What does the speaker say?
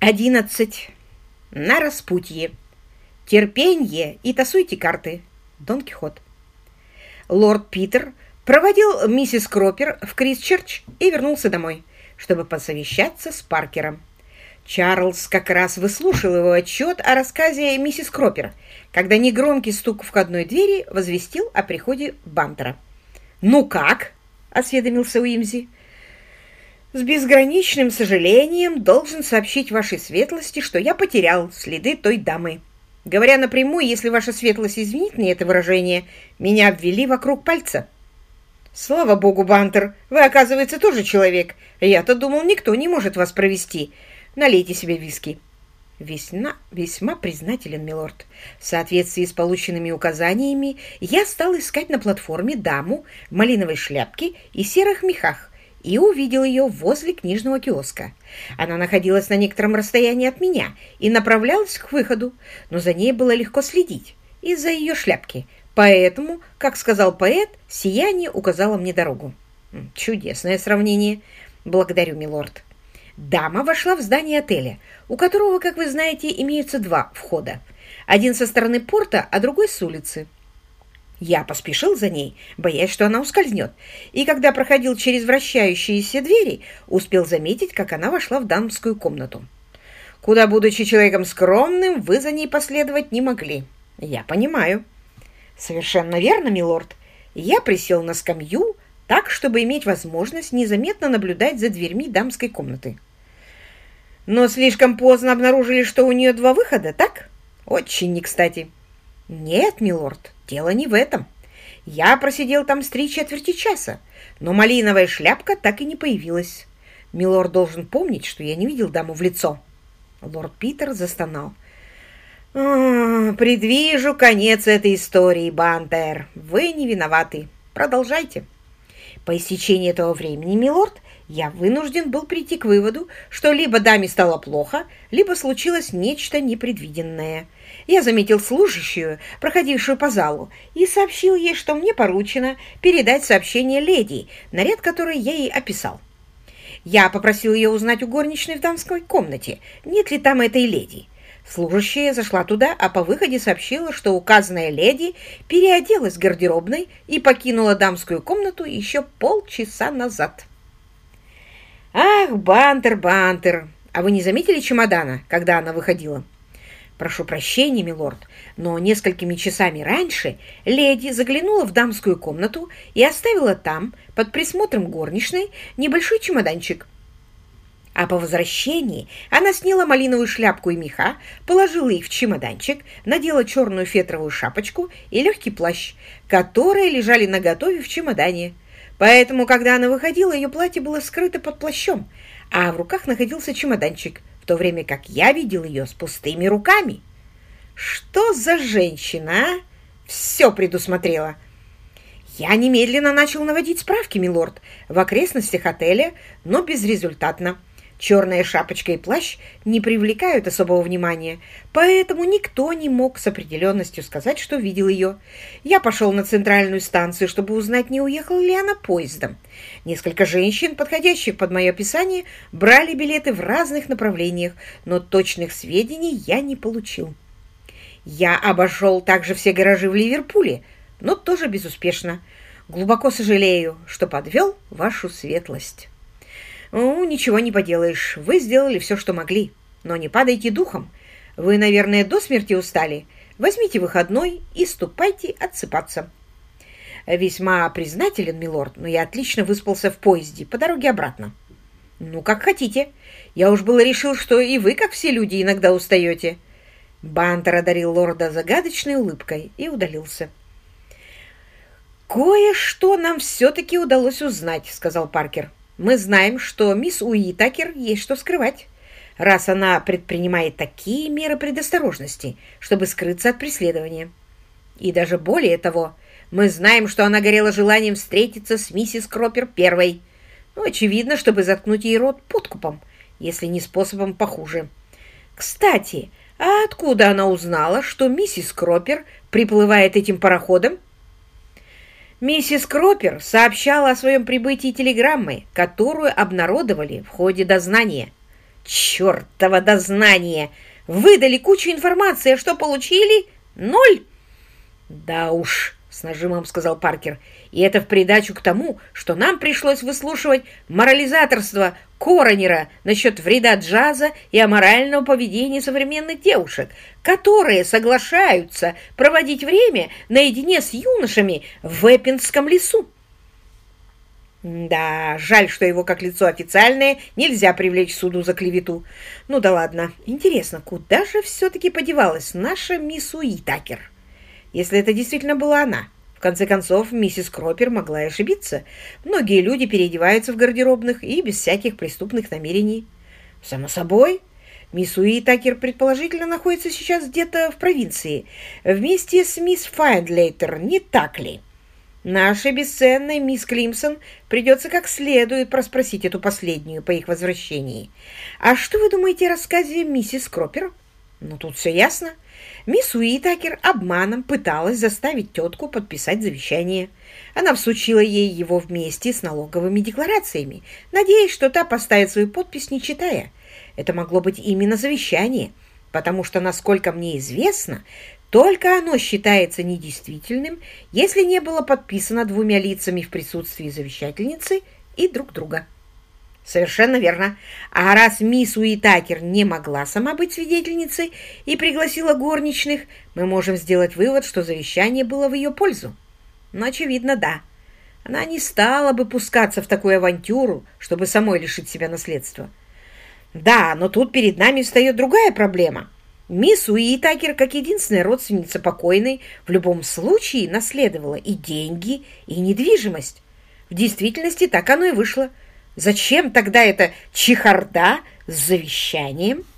Одиннадцать. На распутье. Терпенье и тасуйте карты. Дон Кихот. Лорд Питер проводил миссис Кропер в Крисчерч и вернулся домой, чтобы посовещаться с Паркером. Чарльз как раз выслушал его отчет о рассказе миссис Кропер, когда негромкий стук в входной двери возвестил о приходе Бантера. «Ну как?» — осведомился Уимзи. С безграничным сожалением должен сообщить вашей светлости, что я потерял следы той дамы. Говоря напрямую, если ваша светлость извинит мне это выражение, меня обвели вокруг пальца. Слава богу, Бантер, вы, оказывается, тоже человек. Я-то думал, никто не может вас провести. Налейте себе виски. Весьма, весьма признателен, милорд. В соответствии с полученными указаниями, я стал искать на платформе даму в малиновой шляпке и серых мехах, и увидел ее возле книжного киоска. Она находилась на некотором расстоянии от меня и направлялась к выходу, но за ней было легко следить из-за ее шляпки. Поэтому, как сказал поэт, сияние указало мне дорогу. Чудесное сравнение. Благодарю, милорд. Дама вошла в здание отеля, у которого, как вы знаете, имеются два входа. Один со стороны порта, а другой с улицы. Я поспешил за ней, боясь, что она ускользнет, и когда проходил через вращающиеся двери, успел заметить, как она вошла в дамскую комнату. Куда, будучи человеком скромным, вы за ней последовать не могли. Я понимаю. Совершенно верно, милорд. Я присел на скамью, так, чтобы иметь возможность незаметно наблюдать за дверьми дамской комнаты. Но слишком поздно обнаружили, что у нее два выхода, так? Очень не кстати. Нет, милорд, Дело не в этом. Я просидел там с три четверти часа, но малиновая шляпка так и не появилась. Милорд должен помнить, что я не видел даму в лицо. Лорд Питер застонал. «А, «Предвижу конец этой истории, Бантер. Вы не виноваты. Продолжайте». По истечении этого времени, милорд, я вынужден был прийти к выводу, что либо даме стало плохо, либо случилось нечто непредвиденное. Я заметил служащую, проходившую по залу, и сообщил ей, что мне поручено передать сообщение леди, наряд которой я ей описал. Я попросил ее узнать у горничной в дамской комнате, нет ли там этой леди. Служащая зашла туда, а по выходе сообщила, что указанная леди переоделась в гардеробной и покинула дамскую комнату еще полчаса назад. «Ах, Бантер, Бантер! А вы не заметили чемодана, когда она выходила?» «Прошу прощения, милорд, но несколькими часами раньше леди заглянула в дамскую комнату и оставила там, под присмотром горничной, небольшой чемоданчик. А по возвращении она сняла малиновую шляпку и меха, положила их в чемоданчик, надела черную фетровую шапочку и легкий плащ, которые лежали наготове в чемодане». Поэтому, когда она выходила, ее платье было скрыто под плащом, а в руках находился чемоданчик, в то время как я видел ее с пустыми руками. Что за женщина, а? Все предусмотрела. Я немедленно начал наводить справки, милорд, в окрестностях отеля, но безрезультатно. Черная шапочка и плащ не привлекают особого внимания, поэтому никто не мог с определенностью сказать, что видел ее. Я пошел на центральную станцию, чтобы узнать, не уехала ли она поездом. Несколько женщин, подходящих под мое описание, брали билеты в разных направлениях, но точных сведений я не получил. Я обошел также все гаражи в Ливерпуле, но тоже безуспешно. Глубоко сожалею, что подвел вашу светлость». «Ну, ничего не поделаешь. Вы сделали все, что могли. Но не падайте духом. Вы, наверное, до смерти устали. Возьмите выходной и ступайте отсыпаться». «Весьма признателен, милорд, но я отлично выспался в поезде по дороге обратно». «Ну, как хотите. Я уж было решил, что и вы, как все люди, иногда устаете». Бантер одарил лорда загадочной улыбкой и удалился. «Кое-что нам все-таки удалось узнать», — сказал Паркер. Мы знаем, что мисс Уитакер есть что скрывать, раз она предпринимает такие меры предосторожности, чтобы скрыться от преследования. И даже более того, мы знаем, что она горела желанием встретиться с миссис Кропер первой. Ну, очевидно, чтобы заткнуть ей рот подкупом, если не способом похуже. Кстати, а откуда она узнала, что миссис Кропер приплывает этим пароходом Миссис Кропер сообщала о своем прибытии телеграммой, которую обнародовали в ходе дознания. Чёртово дознание! Выдали кучу информации, а что получили? Ноль! Да уж, с нажимом сказал Паркер. И это в придачу к тому, что нам пришлось выслушивать морализаторство Коронера насчет вреда джаза и аморального поведения современных девушек, которые соглашаются проводить время наедине с юношами в Эппинском лесу. Да, жаль, что его как лицо официальное нельзя привлечь суду за клевету. Ну да ладно. Интересно, куда же все-таки подевалась наша мисс Уитакер? Если это действительно была она. В конце концов, миссис Кропер могла и ошибиться. Многие люди переодеваются в гардеробных и без всяких преступных намерений. Само собой, мисс Уитакер предположительно находится сейчас где-то в провинции, вместе с мисс Файндлейтер, не так ли? Нашей бесценной мисс Климсон придется как следует проспросить эту последнюю по их возвращении. А что вы думаете о рассказе миссис Кропер? Ну, тут все ясно. Мисс Уитакер обманом пыталась заставить тетку подписать завещание. Она всучила ей его вместе с налоговыми декларациями, надеясь, что та поставит свою подпись, не читая. Это могло быть именно завещание, потому что, насколько мне известно, только оно считается недействительным, если не было подписано двумя лицами в присутствии завещательницы и друг друга. Совершенно верно. А раз мисс Уитакер не могла сама быть свидетельницей и пригласила горничных, мы можем сделать вывод, что завещание было в ее пользу. Но, очевидно, да. Она не стала бы пускаться в такую авантюру, чтобы самой лишить себя наследства. Да, но тут перед нами встает другая проблема – Мисс Уитакер, как единственная родственница покойной, в любом случае наследовала и деньги, и недвижимость. В действительности так оно и вышло. Зачем тогда эта чехарда с завещанием –